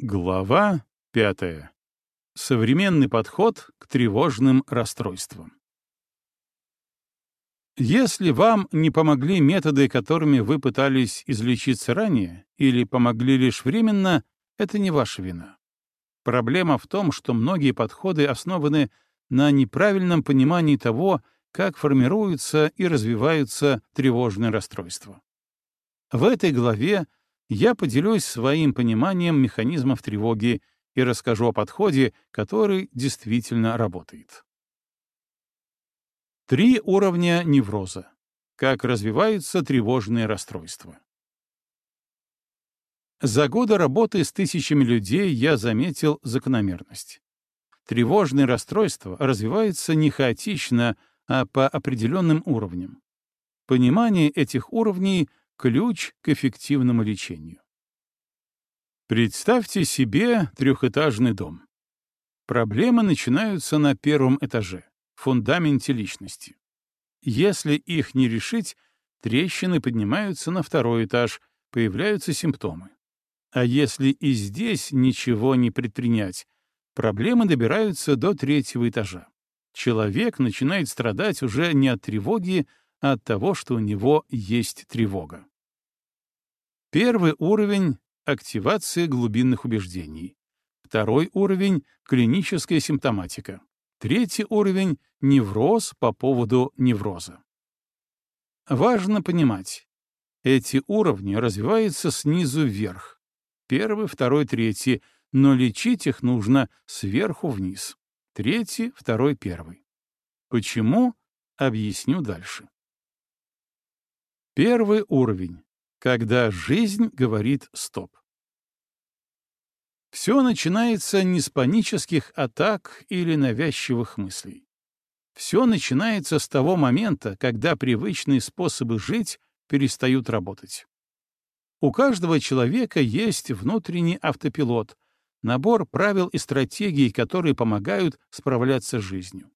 Глава пятая. Современный подход к тревожным расстройствам. Если вам не помогли методы, которыми вы пытались излечиться ранее, или помогли лишь временно, это не ваша вина. Проблема в том, что многие подходы основаны на неправильном понимании того, как формируются и развиваются тревожные расстройства. В этой главе я поделюсь своим пониманием механизмов тревоги и расскажу о подходе, который действительно работает. Три уровня невроза. Как развиваются тревожные расстройства. За годы работы с тысячами людей я заметил закономерность. Тревожные расстройства развиваются не хаотично, а по определенным уровням. Понимание этих уровней Ключ к эффективному лечению. Представьте себе трехэтажный дом. Проблемы начинаются на первом этаже, фундаменте личности. Если их не решить, трещины поднимаются на второй этаж, появляются симптомы. А если и здесь ничего не предпринять, проблемы добираются до третьего этажа. Человек начинает страдать уже не от тревоги, а от того, что у него есть тревога. Первый уровень — активация глубинных убеждений. Второй уровень — клиническая симптоматика. Третий уровень — невроз по поводу невроза. Важно понимать, эти уровни развиваются снизу вверх. Первый, второй, третий, но лечить их нужно сверху вниз. Третий, второй, первый. Почему? Объясню дальше. Первый уровень когда жизнь говорит «стоп». Все начинается не с панических атак или навязчивых мыслей. Все начинается с того момента, когда привычные способы жить перестают работать. У каждого человека есть внутренний автопилот, набор правил и стратегий, которые помогают справляться с жизнью.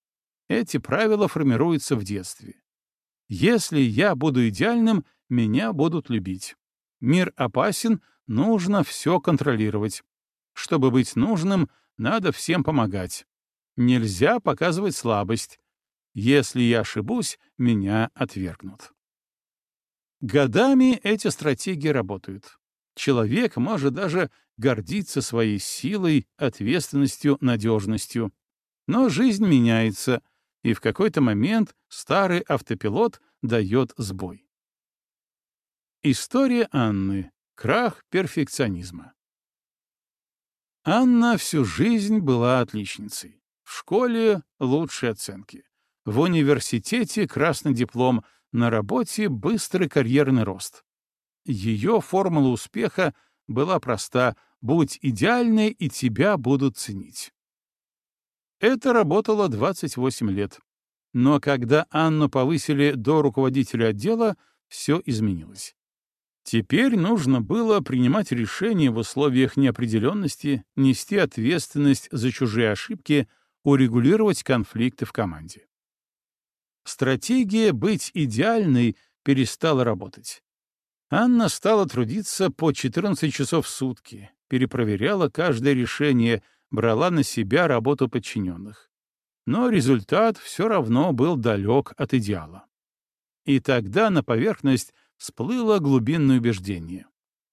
Эти правила формируются в детстве. Если я буду идеальным, меня будут любить. Мир опасен, нужно все контролировать. Чтобы быть нужным, надо всем помогать. Нельзя показывать слабость. Если я ошибусь, меня отвергнут. Годами эти стратегии работают. Человек может даже гордиться своей силой, ответственностью, надежностью. Но жизнь меняется, и в какой-то момент старый автопилот дает сбой. История Анны. Крах перфекционизма. Анна всю жизнь была отличницей. В школе — лучшие оценки. В университете — красный диплом, на работе — быстрый карьерный рост. Ее формула успеха была проста — будь идеальной, и тебя будут ценить. Это работало 28 лет. Но когда Анну повысили до руководителя отдела, все изменилось. Теперь нужно было принимать решения в условиях неопределенности, нести ответственность за чужие ошибки, урегулировать конфликты в команде. Стратегия быть идеальной перестала работать. Анна стала трудиться по 14 часов в сутки, перепроверяла каждое решение, брала на себя работу подчиненных. Но результат все равно был далек от идеала. И тогда на поверхность всплыло глубинное убеждение.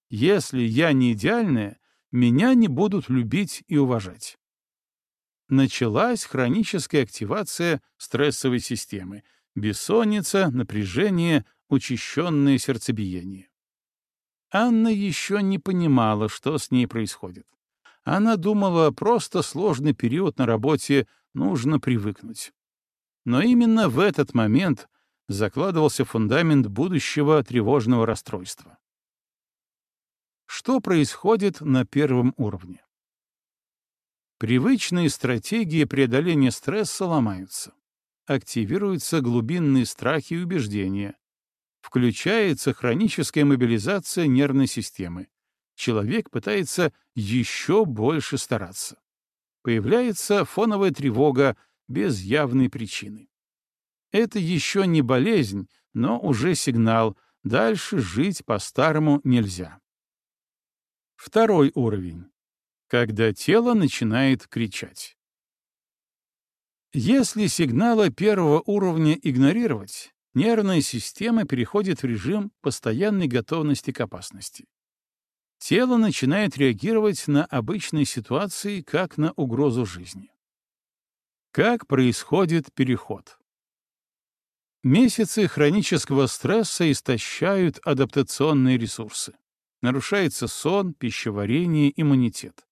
Если я не идеальная, меня не будут любить и уважать. Началась хроническая активация стрессовой системы, бессонница, напряжение, учащенное сердцебиение. Анна еще не понимала, что с ней происходит. Она думала, просто сложный период на работе, нужно привыкнуть. Но именно в этот момент закладывался фундамент будущего тревожного расстройства. Что происходит на первом уровне? Привычные стратегии преодоления стресса ломаются. Активируются глубинные страхи и убеждения. Включается хроническая мобилизация нервной системы. Человек пытается еще больше стараться. Появляется фоновая тревога без явной причины. Это еще не болезнь, но уже сигнал. Дальше жить по-старому нельзя. Второй уровень. Когда тело начинает кричать. Если сигналы первого уровня игнорировать, нервная система переходит в режим постоянной готовности к опасности. Тело начинает реагировать на обычные ситуации как на угрозу жизни. Как происходит переход? Месяцы хронического стресса истощают адаптационные ресурсы. Нарушается сон, пищеварение, иммунитет.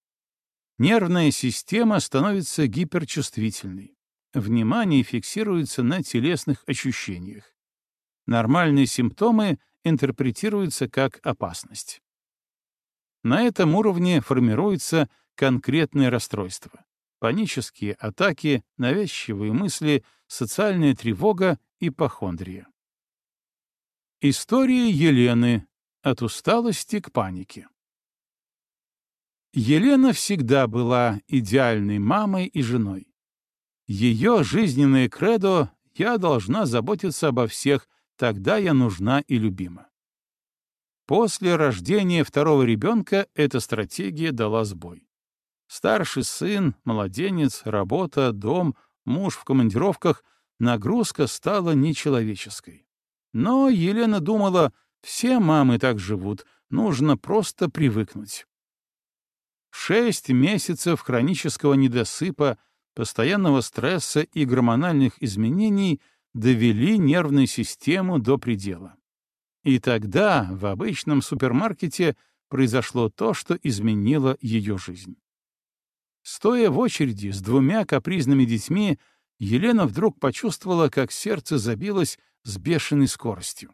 Нервная система становится гиперчувствительной. Внимание фиксируется на телесных ощущениях. Нормальные симптомы интерпретируются как опасность. На этом уровне формируется конкретное расстройство. Панические атаки, навязчивые мысли, социальная тревога, ипохондрия. История Елены от усталости к панике. Елена всегда была идеальной мамой и женой. Ее жизненное кредо «я должна заботиться обо всех, тогда я нужна и любима». После рождения второго ребенка эта стратегия дала сбой. Старший сын, младенец, работа, дом, муж в командировках — нагрузка стала нечеловеческой. Но Елена думала, все мамы так живут, нужно просто привыкнуть. Шесть месяцев хронического недосыпа, постоянного стресса и гормональных изменений довели нервную систему до предела. И тогда в обычном супермаркете произошло то, что изменило ее жизнь. Стоя в очереди с двумя капризными детьми, Елена вдруг почувствовала, как сердце забилось с бешеной скоростью.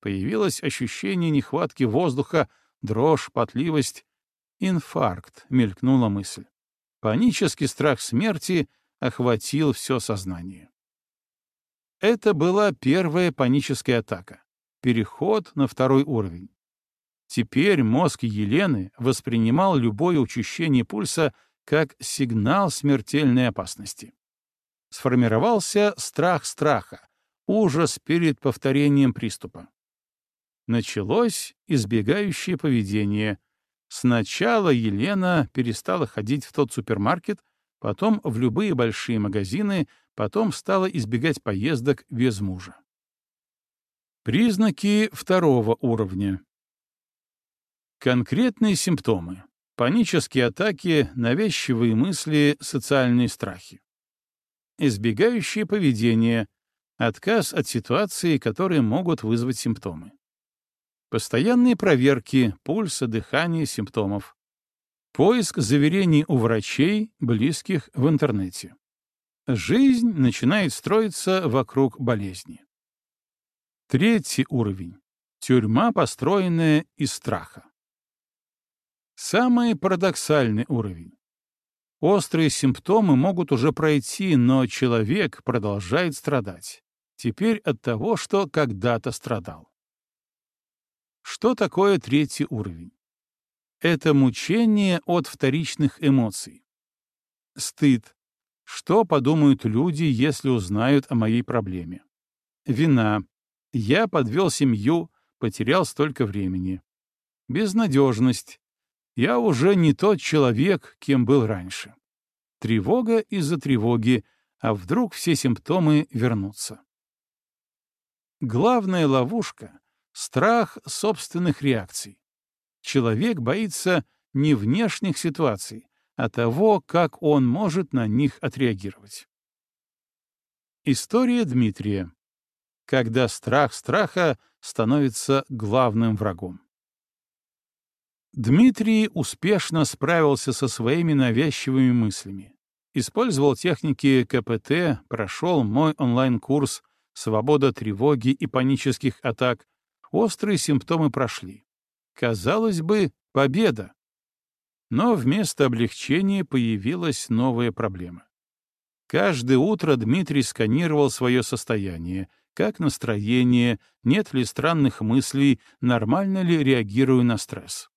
Появилось ощущение нехватки воздуха, дрожь, потливость. «Инфаркт», — мелькнула мысль. Панический страх смерти охватил все сознание. Это была первая паническая атака переход на второй уровень. Теперь мозг Елены воспринимал любое учащение пульса как сигнал смертельной опасности. Сформировался страх страха, ужас перед повторением приступа. Началось избегающее поведение. Сначала Елена перестала ходить в тот супермаркет, потом в любые большие магазины, потом стала избегать поездок без мужа. Признаки второго уровня. Конкретные симптомы. Панические атаки, навязчивые мысли, социальные страхи. Избегающее поведение. Отказ от ситуации, которые могут вызвать симптомы. Постоянные проверки пульса, дыхания, симптомов. Поиск заверений у врачей, близких в интернете. Жизнь начинает строиться вокруг болезни. Третий уровень. Тюрьма, построенная из страха. Самый парадоксальный уровень. Острые симптомы могут уже пройти, но человек продолжает страдать. Теперь от того, что когда-то страдал. Что такое третий уровень? Это мучение от вторичных эмоций. Стыд. Что подумают люди, если узнают о моей проблеме? Вина. Я подвел семью, потерял столько времени. Безнадежность. Я уже не тот человек, кем был раньше. Тревога из-за тревоги, а вдруг все симптомы вернутся. Главная ловушка — страх собственных реакций. Человек боится не внешних ситуаций, а того, как он может на них отреагировать. История Дмитрия когда страх страха становится главным врагом. Дмитрий успешно справился со своими навязчивыми мыслями. Использовал техники КПТ, прошел мой онлайн-курс «Свобода тревоги и панических атак». Острые симптомы прошли. Казалось бы, победа. Но вместо облегчения появилась новая проблема. Каждое утро Дмитрий сканировал свое состояние — как настроение, нет ли странных мыслей, нормально ли реагирую на стресс.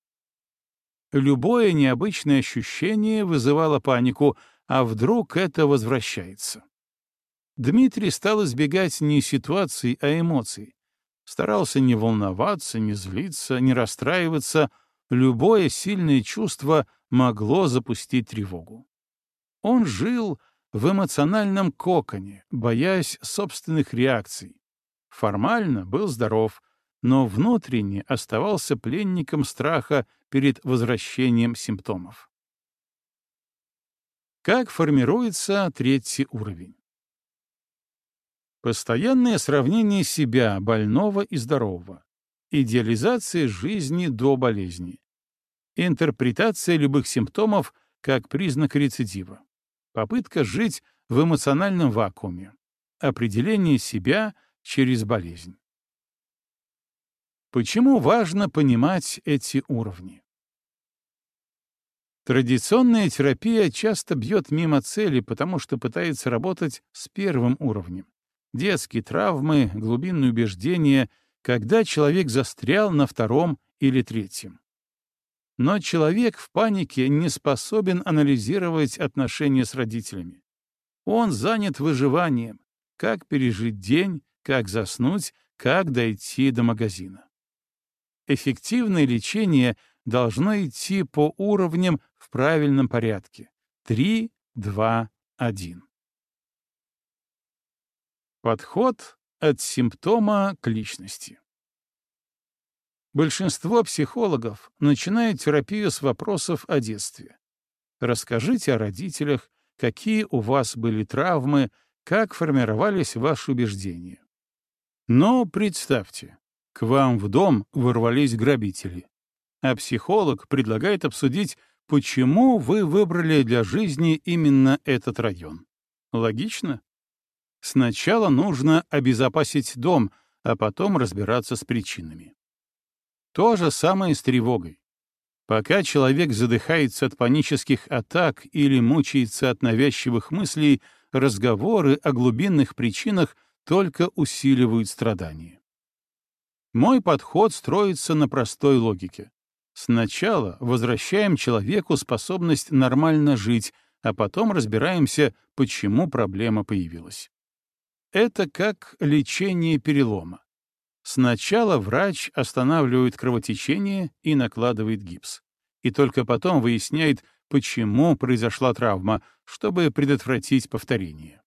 Любое необычное ощущение вызывало панику, а вдруг это возвращается. Дмитрий стал избегать не ситуаций, а эмоций. Старался не волноваться, не злиться, не расстраиваться. Любое сильное чувство могло запустить тревогу. Он жил в эмоциональном коконе, боясь собственных реакций. Формально был здоров, но внутренне оставался пленником страха перед возвращением симптомов. Как формируется третий уровень? Постоянное сравнение себя, больного и здорового. Идеализация жизни до болезни. Интерпретация любых симптомов как признак рецидива. Попытка жить в эмоциональном вакууме. Определение себя через болезнь. Почему важно понимать эти уровни? Традиционная терапия часто бьет мимо цели, потому что пытается работать с первым уровнем. Детские травмы, глубинные убеждения, когда человек застрял на втором или третьем. Но человек в панике не способен анализировать отношения с родителями. Он занят выживанием, как пережить день, как заснуть, как дойти до магазина. Эффективное лечение должно идти по уровням в правильном порядке. 3, 2, 1. Подход от симптома к личности. Большинство психологов начинают терапию с вопросов о детстве. Расскажите о родителях, какие у вас были травмы, как формировались ваши убеждения. Но представьте, к вам в дом ворвались грабители, а психолог предлагает обсудить, почему вы выбрали для жизни именно этот район. Логично? Сначала нужно обезопасить дом, а потом разбираться с причинами. То же самое с тревогой. Пока человек задыхается от панических атак или мучается от навязчивых мыслей, разговоры о глубинных причинах только усиливают страдания. Мой подход строится на простой логике. Сначала возвращаем человеку способность нормально жить, а потом разбираемся, почему проблема появилась. Это как лечение перелома. Сначала врач останавливает кровотечение и накладывает гипс. И только потом выясняет, почему произошла травма, чтобы предотвратить повторение.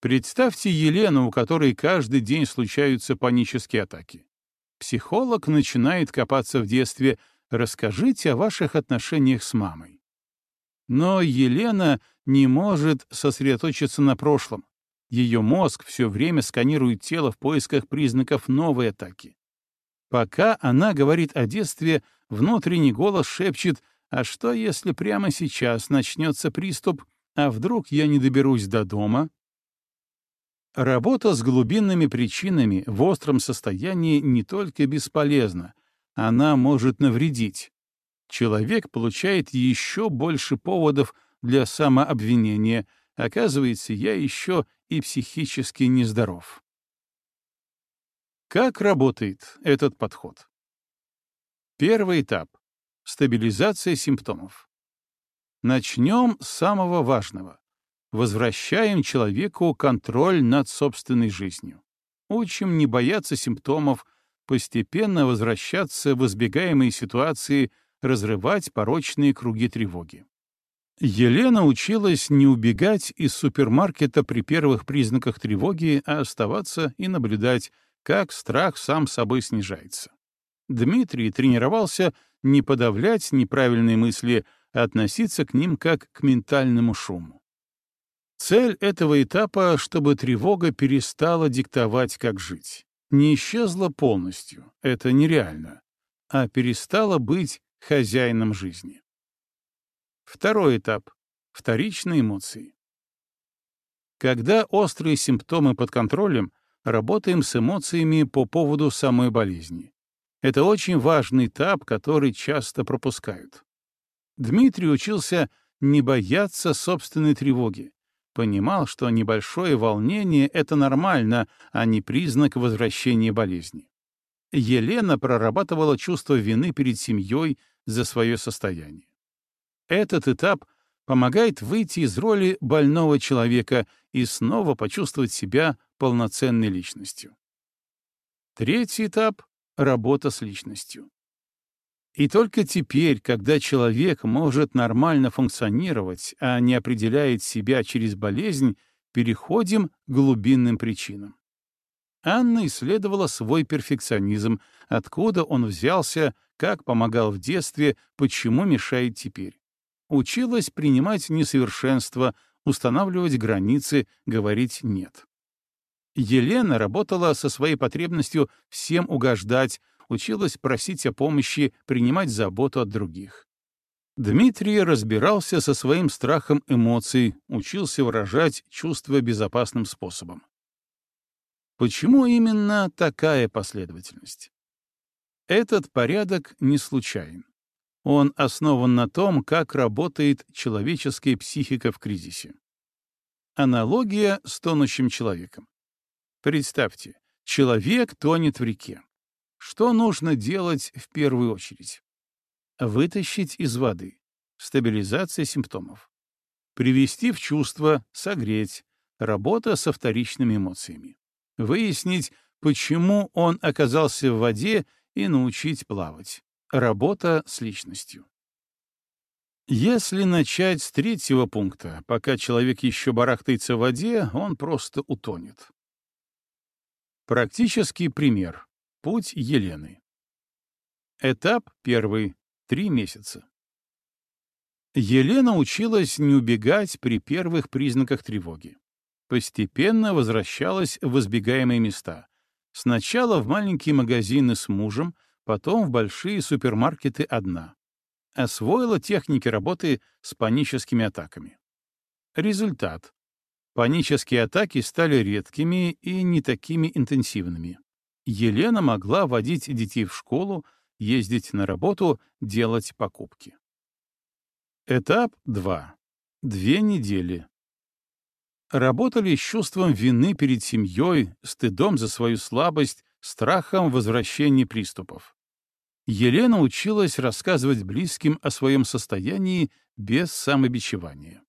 Представьте Елену, у которой каждый день случаются панические атаки. Психолог начинает копаться в детстве «Расскажите о ваших отношениях с мамой». Но Елена не может сосредоточиться на прошлом, ее мозг все время сканирует тело в поисках признаков новой атаки. Пока она говорит о детстве, внутренний голос шепчет «А что, если прямо сейчас начнется приступ, а вдруг я не доберусь до дома?» Работа с глубинными причинами в остром состоянии не только бесполезна, она может навредить. Человек получает еще больше поводов для самообвинения. Оказывается, я еще и психически нездоров. Как работает этот подход? Первый этап — стабилизация симптомов. Начнем с самого важного. Возвращаем человеку контроль над собственной жизнью. Учим не бояться симптомов, постепенно возвращаться в избегаемые ситуации, разрывать порочные круги тревоги. Елена училась не убегать из супермаркета при первых признаках тревоги, а оставаться и наблюдать, как страх сам собой снижается. Дмитрий тренировался не подавлять неправильные мысли, а относиться к ним как к ментальному шуму. Цель этого этапа, чтобы тревога перестала диктовать, как жить. Не исчезла полностью, это нереально, а перестала быть хозяином жизни. Второй этап — вторичные эмоции. Когда острые симптомы под контролем, работаем с эмоциями по поводу самой болезни. Это очень важный этап, который часто пропускают. Дмитрий учился не бояться собственной тревоги, понимал, что небольшое волнение — это нормально, а не признак возвращения болезни. Елена прорабатывала чувство вины перед семьей за свое состояние. Этот этап помогает выйти из роли больного человека и снова почувствовать себя полноценной личностью. Третий этап — работа с личностью. И только теперь, когда человек может нормально функционировать, а не определяет себя через болезнь, переходим к глубинным причинам. Анна исследовала свой перфекционизм, откуда он взялся, как помогал в детстве, почему мешает теперь. Училась принимать несовершенство, устанавливать границы, говорить «нет». Елена работала со своей потребностью всем угождать, училась просить о помощи, принимать заботу от других. Дмитрий разбирался со своим страхом эмоций, учился выражать чувства безопасным способом. Почему именно такая последовательность? Этот порядок не случайен. Он основан на том, как работает человеческая психика в кризисе. Аналогия с тонущим человеком. Представьте, человек тонет в реке. Что нужно делать в первую очередь? Вытащить из воды. Стабилизация симптомов. Привести в чувство, согреть. Работа со вторичными эмоциями. Выяснить, почему он оказался в воде и научить плавать. Работа с личностью. Если начать с третьего пункта, пока человек еще барахтается в воде, он просто утонет. Практический пример. Путь Елены. Этап первый. Три месяца. Елена училась не убегать при первых признаках тревоги. Постепенно возвращалась в избегаемые места. Сначала в маленькие магазины с мужем, потом в большие супермаркеты одна. Освоила техники работы с паническими атаками. Результат. Панические атаки стали редкими и не такими интенсивными. Елена могла водить детей в школу, ездить на работу, делать покупки. Этап 2. Две недели. Работали с чувством вины перед семьей, стыдом за свою слабость, страхом возвращения приступов. Елена училась рассказывать близким о своем состоянии без самобичевания.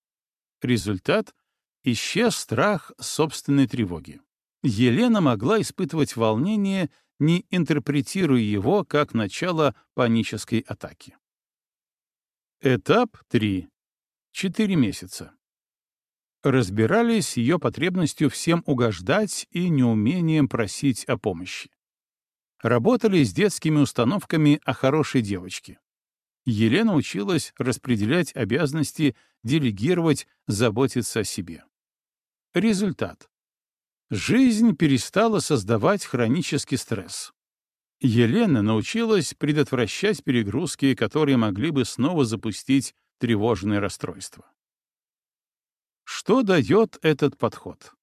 Результат исчез страх собственной тревоги. Елена могла испытывать волнение, не интерпретируя его как начало панической атаки. Этап 3. Четыре месяца. Разбирались ее потребностью всем угождать и неумением просить о помощи. Работали с детскими установками о хорошей девочке. Елена училась распределять обязанности, делегировать, заботиться о себе. Результат. Жизнь перестала создавать хронический стресс. Елена научилась предотвращать перегрузки, которые могли бы снова запустить тревожное расстройство. Что дает этот подход?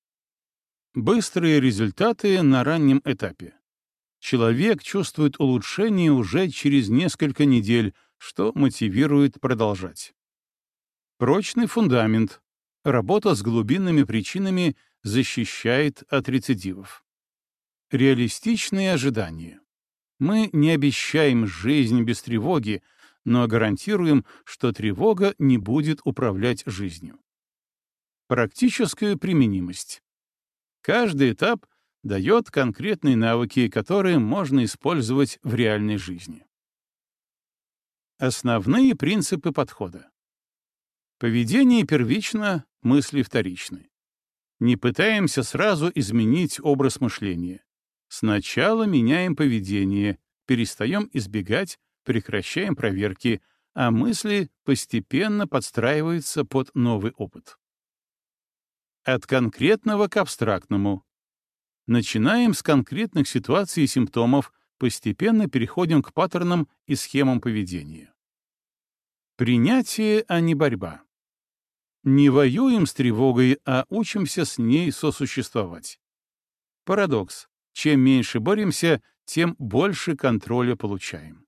Быстрые результаты на раннем этапе. Человек чувствует улучшение уже через несколько недель, что мотивирует продолжать. Прочный фундамент, Работа с глубинными причинами защищает от рецидивов. Реалистичные ожидания. Мы не обещаем жизнь без тревоги, но гарантируем, что тревога не будет управлять жизнью. Практическая применимость. Каждый этап дает конкретные навыки, которые можно использовать в реальной жизни. Основные принципы подхода. Поведение первично, мысли вторичны. Не пытаемся сразу изменить образ мышления. Сначала меняем поведение, перестаем избегать, прекращаем проверки, а мысли постепенно подстраиваются под новый опыт. От конкретного к абстрактному. Начинаем с конкретных ситуаций и симптомов, постепенно переходим к паттернам и схемам поведения. Принятие, а не борьба. Не воюем с тревогой, а учимся с ней сосуществовать. Парадокс. Чем меньше боремся, тем больше контроля получаем.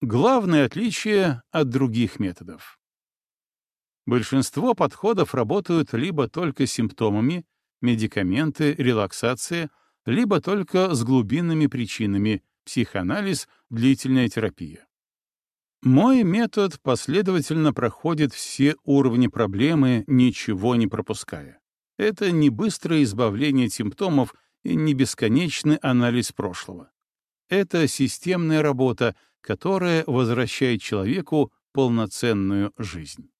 Главное отличие от других методов. Большинство подходов работают либо только с симптомами, медикаменты, релаксация, либо только с глубинными причинами, психоанализ, длительная терапия. Мой метод последовательно проходит все уровни проблемы, ничего не пропуская. Это не быстрое избавление симптомов и не бесконечный анализ прошлого. Это системная работа, которое возвращает человеку полноценную жизнь.